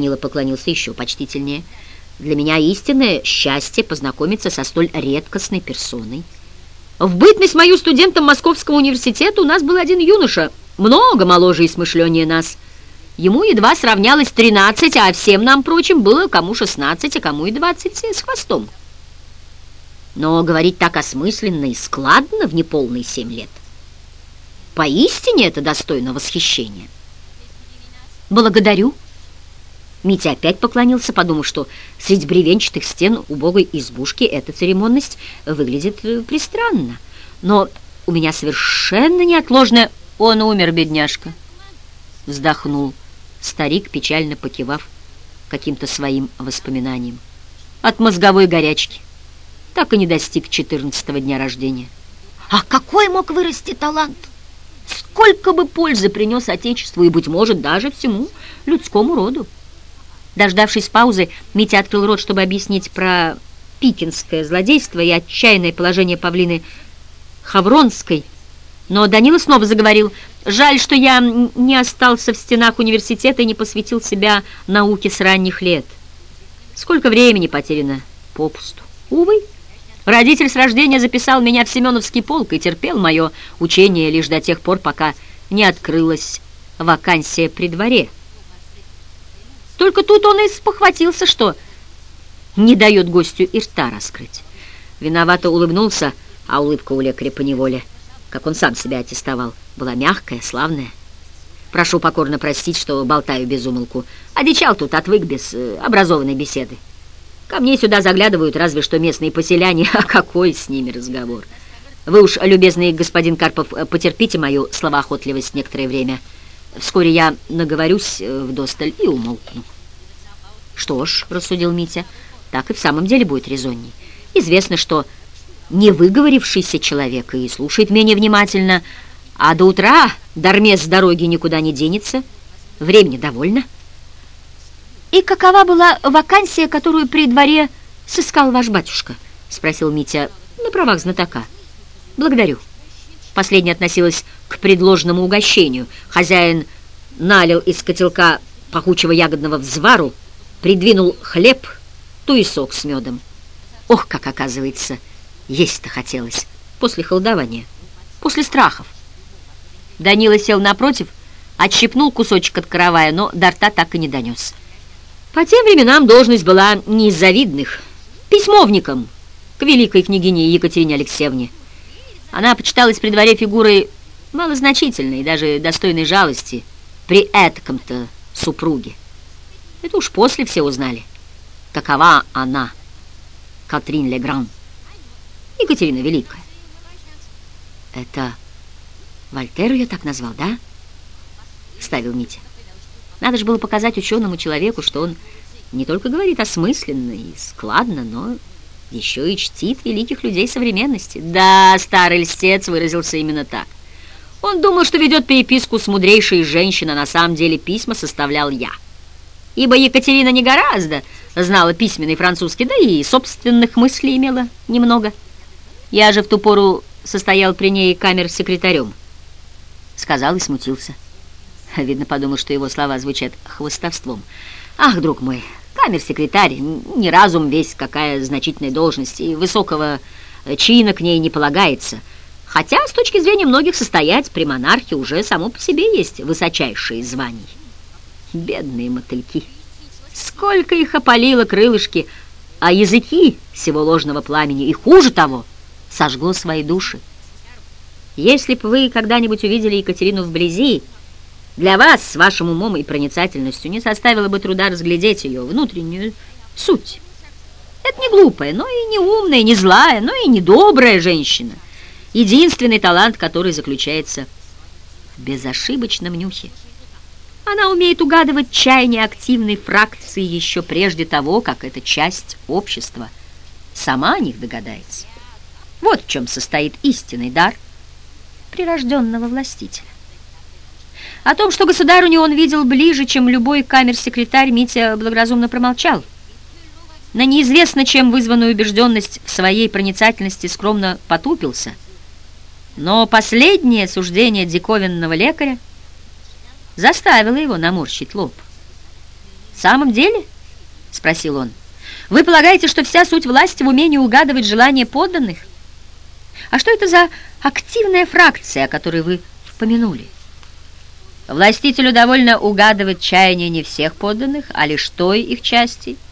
Данила поклонился еще почтительнее. «Для меня истинное счастье познакомиться со столь редкостной персоной. В бытность мою студентом Московского университета у нас был один юноша, много моложе и смышленнее нас. Ему едва сравнялось 13, а всем нам, прочим, было кому 16, а кому и 20 с хвостом. Но говорить так осмысленно и складно в неполные семь лет, поистине это достойно восхищения. «Благодарю». Митя опять поклонился, подумав, что среди бревенчатых стен убогой избушки эта церемонность выглядит э, пристранно. Но у меня совершенно неотложная... Он умер, бедняжка. Вздохнул старик, печально покивав каким-то своим воспоминанием. От мозговой горячки. Так и не достиг четырнадцатого дня рождения. А какой мог вырасти талант? Сколько бы пользы принес Отечеству и, быть может, даже всему людскому роду. Дождавшись паузы, Митя открыл рот, чтобы объяснить про пикинское злодейство и отчаянное положение Павлины Хавронской, но Данила снова заговорил. «Жаль, что я не остался в стенах университета и не посвятил себя науке с ранних лет. Сколько времени потеряно попусту. Увы, родитель с рождения записал меня в Семеновский полк и терпел мое учение лишь до тех пор, пока не открылась вакансия при дворе». Только тут он и спохватился, что не дает гостю и рта раскрыть. Виновато улыбнулся, а улыбка у лекаря поневоле, как он сам себя аттестовал, была мягкая, славная. Прошу покорно простить, что болтаю без умолку. Одичал тут, отвык без э, образованной беседы. Ко мне сюда заглядывают разве что местные поселяне, а какой с ними разговор? Вы уж, любезный господин Карпов, потерпите мою словоохотливость некоторое время — Вскоре я наговорюсь э, вдосталь и умолкну. Что ж, рассудил Митя, так и в самом деле будет резонней. Известно, что не выговорившийся человек и слушает менее внимательно, а до утра Дармес с дороги никуда не денется. Времени довольно. «И какова была вакансия, которую при дворе сыскал ваш батюшка?» — спросил Митя на правах знатока. «Благодарю». Последняя относилась к предложенному угощению. Хозяин налил из котелка пахучего ягодного взвару, придвинул хлеб, туесок с медом. Ох, как оказывается, есть-то хотелось после холодования, после страхов. Данила сел напротив, отщипнул кусочек от каравая, но до рта так и не донес. По тем временам должность была не из завидных, письмовником к великой княгине Екатерине Алексеевне. Она почиталась при дворе фигурой малозначительной, даже достойной жалости при этом-то супруге. Это уж после все узнали, какова она, Катрин Легран, Екатерина Великая. Это Вольтеру я так назвал, да? Ставил Митя. Надо же было показать ученому человеку, что он не только говорит осмысленно и складно, но еще и чтит великих людей современности. Да, старый льстец выразился именно так. Он думал, что ведет переписку с мудрейшей женщиной, на самом деле письма составлял я. Ибо Екатерина не гораздо знала письменный французский, да и собственных мыслей имела немного. Я же в ту пору состоял при ней камер-секретарем. Сказал и смутился. Видно, подумал, что его слова звучат хвостовством. «Ах, друг мой, камер-секретарь, не разум весь, какая значительная должность, и высокого чина к ней не полагается. Хотя, с точки зрения многих, состоять при монархе уже само по себе есть высочайшие звания. Бедные мотыльки! Сколько их опалило крылышки, а языки всего ложного пламени, и хуже того, сожгло свои души. Если бы вы когда-нибудь увидели Екатерину вблизи, для вас, с вашим умом и проницательностью, не составило бы труда разглядеть ее внутреннюю суть. Это не глупая, но и не умная, не злая, но и не добрая женщина. Единственный талант, который заключается в безошибочном нюхе. Она умеет угадывать чаяние активной фракции еще прежде того, как эта часть общества сама о них догадается. Вот в чем состоит истинный дар прирожденного властителя. О том, что государыню он видел ближе, чем любой камер-секретарь, Митя благоразумно промолчал. На неизвестно чем вызванную убежденность в своей проницательности скромно потупился. Но последнее суждение диковинного лекаря заставило его наморщить лоб. «В самом деле?» — спросил он. «Вы полагаете, что вся суть власти в умении угадывать желания подданных? А что это за активная фракция, о которой вы упомянули?» Властителю довольно угадывать чаяния не всех подданных, а лишь той их части –